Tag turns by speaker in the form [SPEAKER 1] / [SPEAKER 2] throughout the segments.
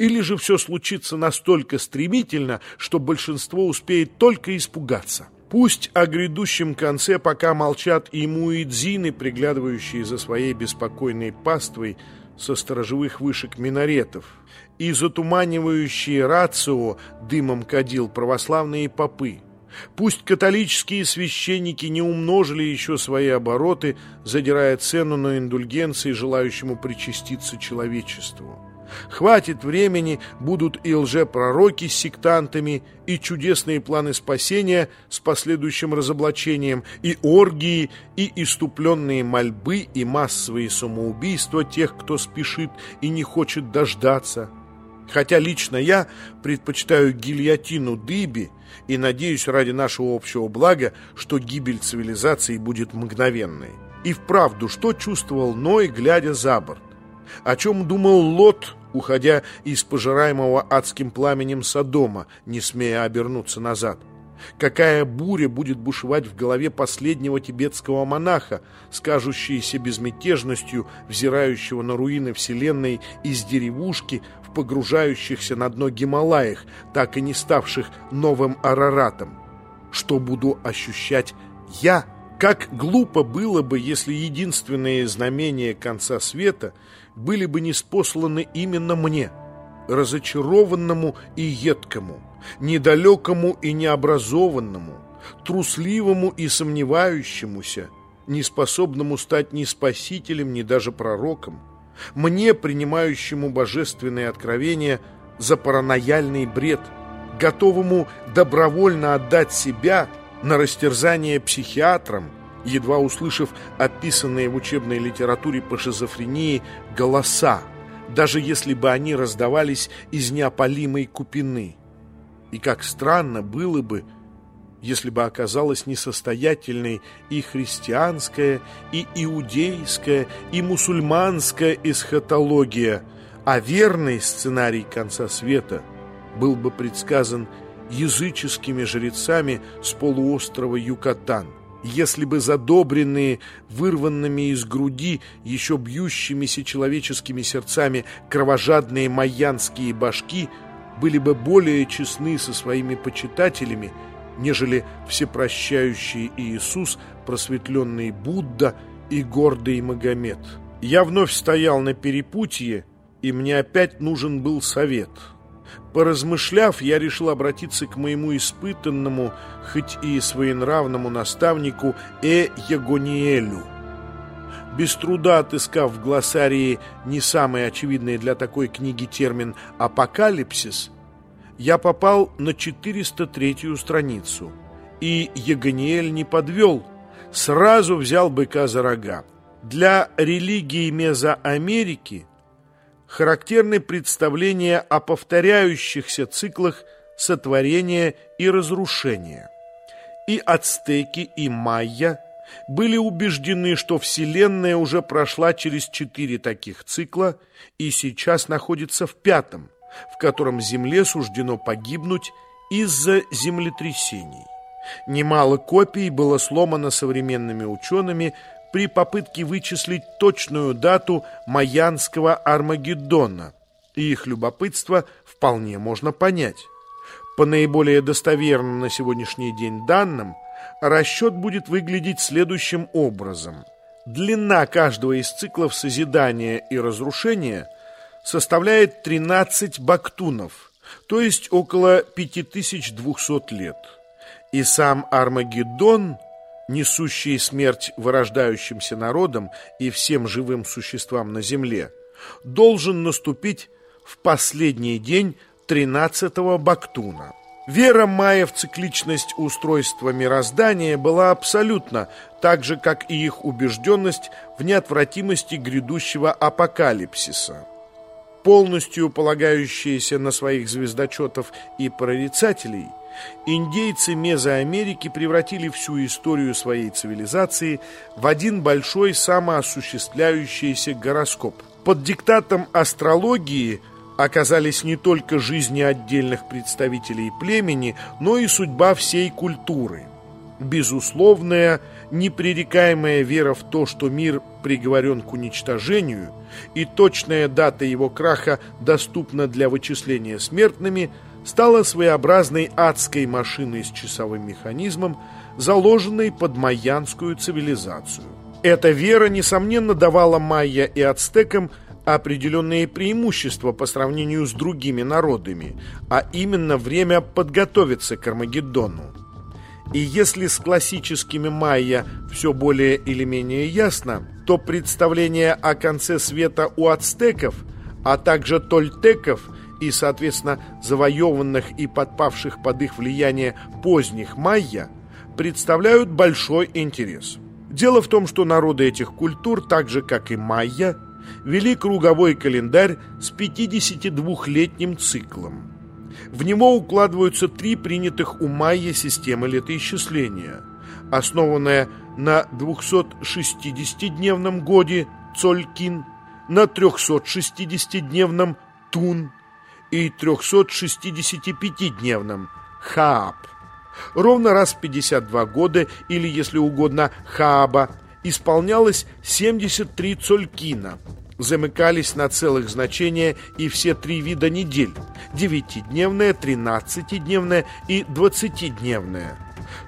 [SPEAKER 1] Или же все случится настолько стремительно, что большинство успеет только испугаться. Пусть о грядущем конце пока молчат и муэдзины, приглядывающие за своей беспокойной паствой со сторожевых вышек минаретов, и затуманивающие рацио дымом кадил православные попы. Пусть католические священники не умножили еще свои обороты, задирая цену на индульгенции желающему причаститься человечеству. Хватит времени, будут и лжепророки с сектантами, и чудесные планы спасения с последующим разоблачением, и оргии, и иступленные мольбы, и массовые самоубийства тех, кто спешит и не хочет дождаться. Хотя лично я предпочитаю гильотину дыби и надеюсь ради нашего общего блага, что гибель цивилизации будет мгновенной. И вправду, что чувствовал Ной, глядя за борт? О чем думал Лот, уходя из пожираемого адским пламенем Содома, не смея обернуться назад. Какая буря будет бушевать в голове последнего тибетского монаха, скажущейся безмятежностью, взирающего на руины Вселенной из деревушки в погружающихся на дно Гималаях, так и не ставших новым Араратом. Что буду ощущать я? Как глупо было бы, если единственные знамения конца света – были бы неспосланы именно мне, разочарованному и едкому, недалекому и необразованному, трусливому и сомневающемуся, неспособному стать ни спасителем, ни даже пророком, мне, принимающему божественные откровения за паранояльный бред, готовому добровольно отдать себя на растерзание психиатрам, едва услышав описанные в учебной литературе по шизофрении голоса, даже если бы они раздавались из неопалимой купины. И как странно было бы, если бы оказалась несостоятельной и христианская, и иудейская, и мусульманская эсхатология, а верный сценарий конца света был бы предсказан языческими жрецами с полуострова Юкатан если бы задобренные, вырванными из груди, еще бьющимися человеческими сердцами кровожадные майянские башки были бы более честны со своими почитателями, нежели всепрощающий Иисус, просветленный Будда и гордый Магомед. Я вновь стоял на перепутье, и мне опять нужен был совет – Поразмышляв, я решил обратиться к моему испытанному, хоть и своенравному наставнику Э. Ягониэлю. Без труда отыскав в глоссарии не самый очевидный для такой книги термин «апокалипсис», я попал на 403-ю страницу. И Ягониэль не подвел, сразу взял быка за рога. Для религии Мезоамерики характерны представления о повторяющихся циклах сотворения и разрушения. И ацтеки, и майя были убеждены, что Вселенная уже прошла через четыре таких цикла и сейчас находится в пятом, в котором Земле суждено погибнуть из-за землетрясений. Немало копий было сломано современными учеными при попытке вычислить точную дату Майянского Армагеддона, и их любопытство вполне можно понять. По наиболее достоверным на сегодняшний день данным, расчет будет выглядеть следующим образом. Длина каждого из циклов созидания и разрушения составляет 13 бактунов, то есть около 5200 лет. И сам Армагеддон – несущие смерть вырождающимся народам и всем живым существам на земле, должен наступить в последний день 13-го Бактуна. Вера майя в цикличность устройства мироздания была абсолютна, так же, как и их убежденность в неотвратимости грядущего апокалипсиса. Полностью полагающиеся на своих звездочетов и прорицателей – Индейцы Мезоамерики превратили всю историю своей цивилизации в один большой самоосуществляющийся гороскоп. Под диктатом астрологии оказались не только жизни отдельных представителей племени, но и судьба всей культуры. Безусловная, непререкаемая вера в то, что мир приговорен к уничтожению, и точная дата его краха доступна для вычисления смертными, стала своеобразной адской машиной с часовым механизмом, заложенной под майянскую цивилизацию. Эта вера, несомненно, давала майя и ацтекам определенные преимущества по сравнению с другими народами, а именно время подготовиться к Армагеддону. И если с классическими майя все более или менее ясно, то представление о конце света у ацтеков, а также тольтеков и, соответственно, завоеванных и подпавших под их влияние поздних майя, представляют большой интерес. Дело в том, что народы этих культур, так же как и майя, вели круговой календарь с 52-летним циклом. В него укладываются три принятых у майя системы летоисчисления, основанная на 260-дневном годе Цолькин, на 360-дневном Тун и 365-дневном Хааб. Ровно раз в 52 года, или, если угодно, Хааба, исполнялось 73 Цолькина – замыкались на целых значения и все три вида недель – девятидневная, тринадцатидневная и двадцатидневная.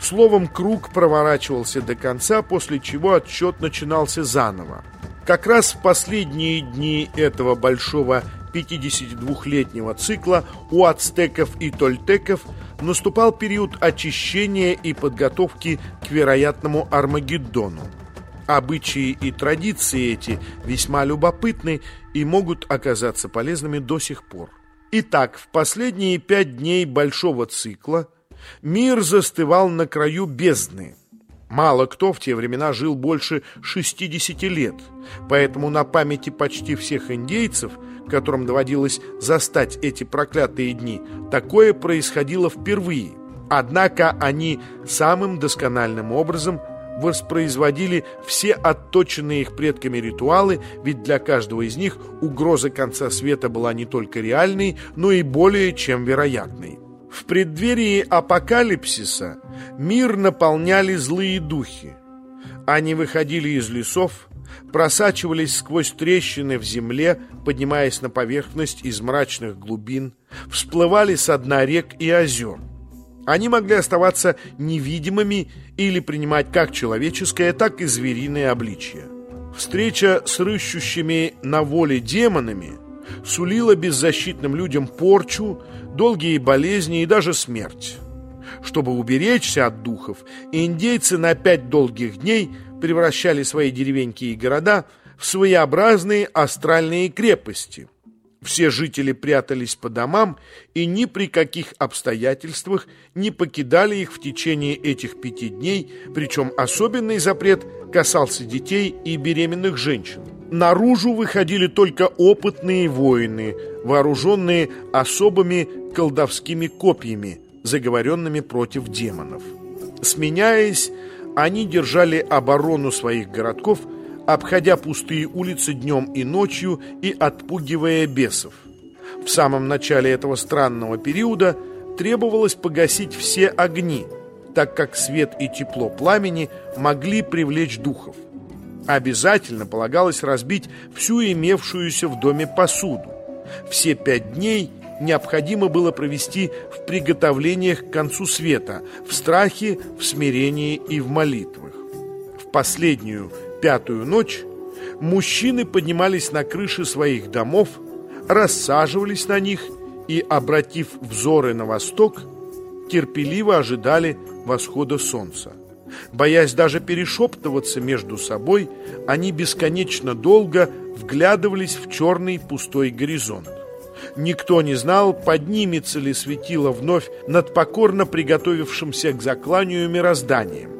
[SPEAKER 1] Словом, круг проворачивался до конца, после чего отсчет начинался заново. Как раз в последние дни этого большого 52-летнего цикла у ацтеков и тольтеков наступал период очищения и подготовки к вероятному Армагеддону. Обычаи и традиции эти весьма любопытны и могут оказаться полезными до сих пор. Итак, в последние пять дней большого цикла мир застывал на краю бездны. Мало кто в те времена жил больше 60 лет, поэтому на памяти почти всех индейцев, которым доводилось застать эти проклятые дни, такое происходило впервые. Однако они самым доскональным образом воспроизводили все отточенные их предками ритуалы, ведь для каждого из них угроза конца света была не только реальной, но и более чем вероятной. В преддверии апокалипсиса мир наполняли злые духи. Они выходили из лесов, просачивались сквозь трещины в земле, поднимаясь на поверхность из мрачных глубин, всплывали со дна рек и озер. Они могли оставаться невидимыми или принимать как человеческое, так и звериное обличье. Встреча с рыщущими на воле демонами сулила беззащитным людям порчу, долгие болезни и даже смерть. Чтобы уберечься от духов, индейцы на пять долгих дней превращали свои деревеньки и города в своеобразные астральные крепости – все жители прятались по домам и ни при каких обстоятельствах не покидали их в течение этих пяти дней, причем особенный запрет касался детей и беременных женщин. Наружу выходили только опытные воины, вооруженные особыми колдовскими копьями, заговоренными против демонов. Сменяясь, они держали оборону своих городков – обходя пустые улицы днем и ночью и отпугивая бесов. В самом начале этого странного периода требовалось погасить все огни, так как свет и тепло пламени могли привлечь духов. Обязательно полагалось разбить всю имевшуюся в доме посуду. Все пять дней необходимо было провести в приготовлениях к концу света, в страхе, в смирении и в молитвах. В последнюю пятую ночь мужчины поднимались на крыши своих домов, рассаживались на них и, обратив взоры на восток, терпеливо ожидали восхода солнца. Боясь даже перешептываться между собой, они бесконечно долго вглядывались в черный пустой горизонт. Никто не знал, поднимется ли светило вновь над покорно приготовившимся к закланию мирозданием.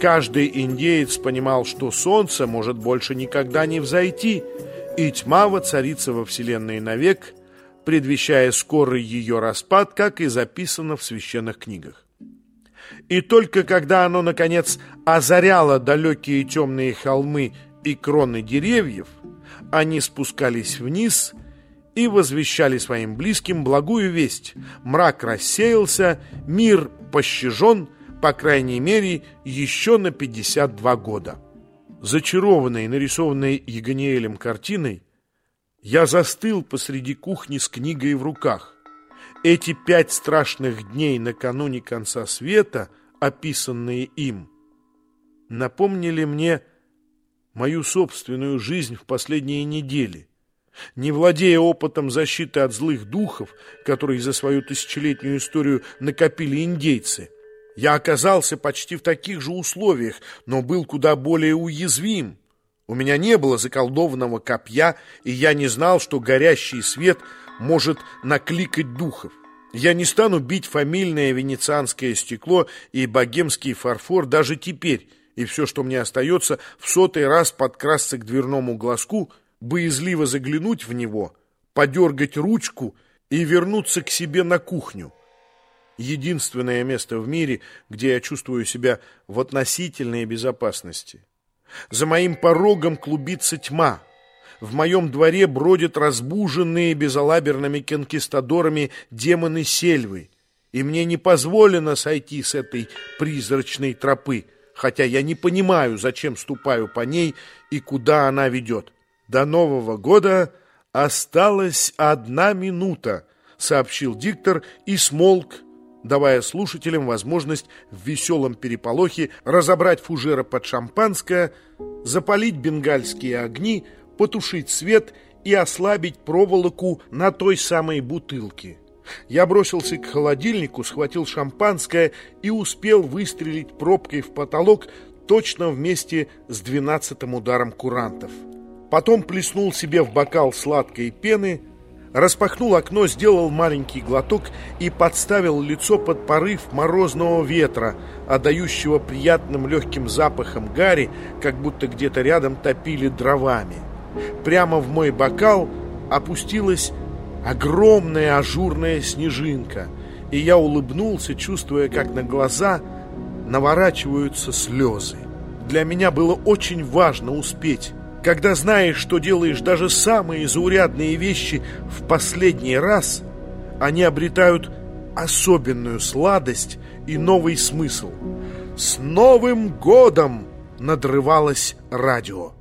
[SPEAKER 1] Каждый индеец понимал, что солнце может больше никогда не взойти, и тьма воцарится во Вселенной навек, предвещая скорый ее распад, как и записано в священных книгах. И только когда оно, наконец, озаряло далекие темные холмы и кроны деревьев, они спускались вниз и возвещали своим близким благую весть. Мрак рассеялся, мир пощажен, по крайней мере, еще на 52 года. Зачарованный, нарисованной Егониэлем картиной, я застыл посреди кухни с книгой в руках. Эти пять страшных дней накануне конца света, описанные им, напомнили мне мою собственную жизнь в последние недели. Не владея опытом защиты от злых духов, которые за свою тысячелетнюю историю накопили индейцы, я оказался почти в таких же условиях, но был куда более уязвим. У меня не было заколдованного копья, и я не знал, что горящий свет может накликать духов. Я не стану бить фамильное венецианское стекло и богемский фарфор даже теперь, и все, что мне остается, в сотый раз подкрасться к дверному глазку, боязливо заглянуть в него, подергать ручку и вернуться к себе на кухню единственное место в мире, где я чувствую себя в относительной безопасности. За моим порогом клубится тьма. В моем дворе бродят разбуженные безалаберными конкистадорами демоны сельвы, и мне не позволено сойти с этой призрачной тропы, хотя я не понимаю, зачем ступаю по ней и куда она ведет. До Нового года осталась одна минута, сообщил диктор и смолк, давая слушателям возможность в веселом переполохе разобрать фужера под шампанское, запалить бенгальские огни, потушить свет и ослабить проволоку на той самой бутылке. Я бросился к холодильнику, схватил шампанское и успел выстрелить пробкой в потолок точно вместе с двенадцатым ударом курантов. Потом плеснул себе в бокал сладкой пены, распахнул окно, сделал маленький глоток и подставил лицо под порыв морозного ветра, отдающего приятным легким запахом гари, как будто где-то рядом топили дровами. Прямо в мой бокал опустилась огромная ажурная снежинка, и я улыбнулся, чувствуя, как на глаза наворачиваются слезы. Для меня было очень важно успеть когда знаешь, что делаешь даже самые заурядные вещи в последний раз, они обретают особенную сладость и новый смысл. «С Новым годом!» надрывалось радио.